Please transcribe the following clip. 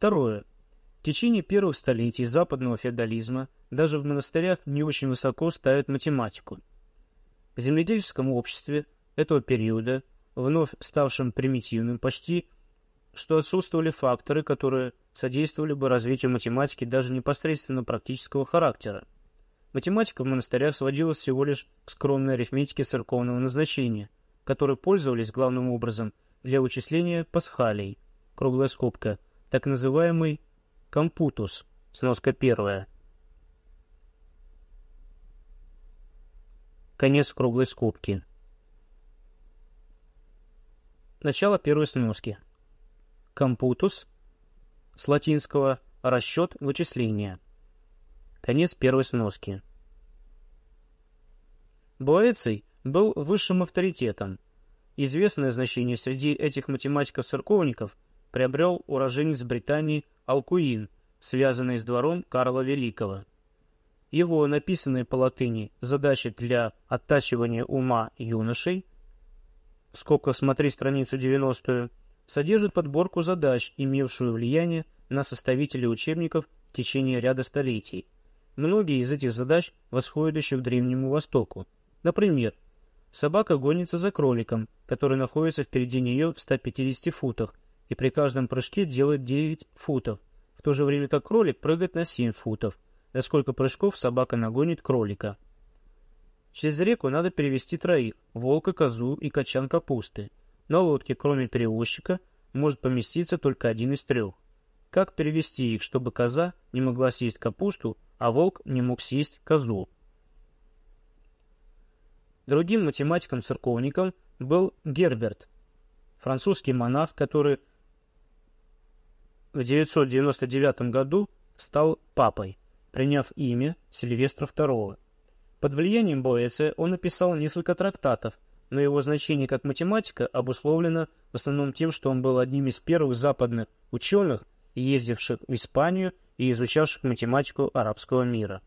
Второе. В течение первых столетий западного феодализма даже в монастырях не очень высоко ставят математику. В земледельческом обществе этого периода, вновь ставшем примитивным, почти что отсутствовали факторы, которые содействовали бы развитию математики даже непосредственно практического характера. Математика в монастырях сводилась всего лишь к скромной арифметике церковного назначения, которой пользовались главным образом для вычисления пасхалей, круглая скобка, так называемый компутус, сноска первая. Конец круглой скобки. Начало первой сноски. Компутус с латинского расчет вычисления. Конец первой сноски. Боэций был высшим авторитетом. Известное значение среди этих математиков-церковников приобрел уроженец Британии Алкуин, связанный с двором Карла Великого. Его написанные по латыни задачи для оттачивания ума юношей, сколько смотри страницу 90 содержит подборку задач, имевшую влияние на составителей учебников в течение ряда столетий. Многие из этих задач восходят еще к Древнему Востоку. Например, собака гонится за кроликом, который находится впереди нее в 150 футах, и при каждом прыжке делает 9 футов, в то же время как кролик прыгает на 7 футов, за сколько прыжков собака нагонит кролика. Через реку надо перевести троих – волка, козу и качан капусты. На лодке, кроме перевозчика, может поместиться только один из трех. Как перевести их, чтобы коза не могла съесть капусту, а волк не мог съесть козу? Другим математиком-церковником был Герберт, французский монах, который в 999 году стал папой, приняв имя Сильвестра II. Под влиянием Боэция он написал несколько трактатов, но его значение как математика обусловлено в основном тем, что он был одним из первых западных ученых, ездивших в Испанию и изучавших математику арабского мира.